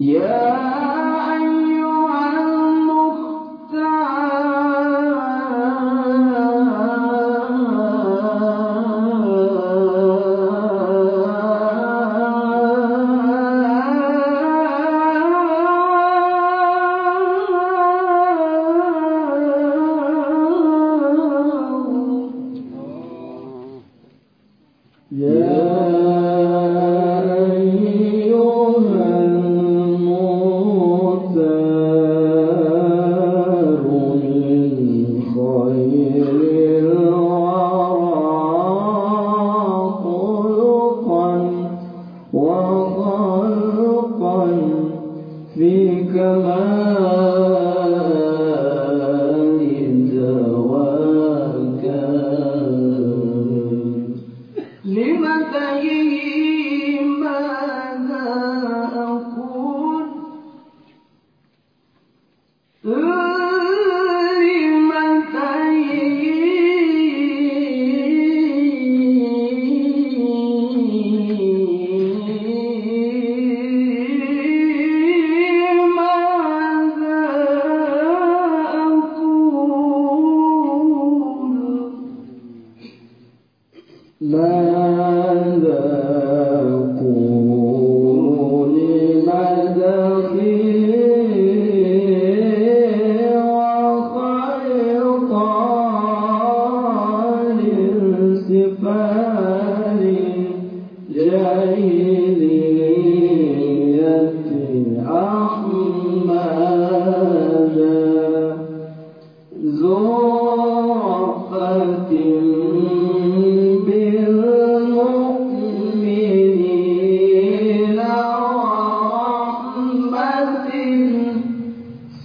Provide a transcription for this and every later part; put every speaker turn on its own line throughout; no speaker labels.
يا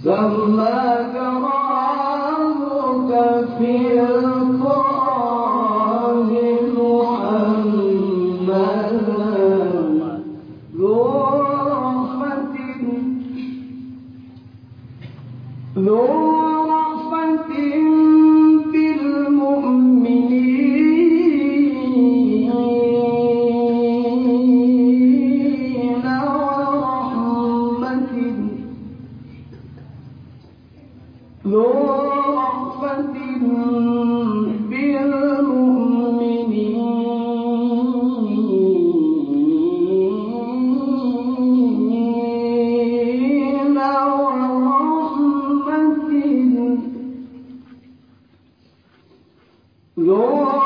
سماك ربك في Lord.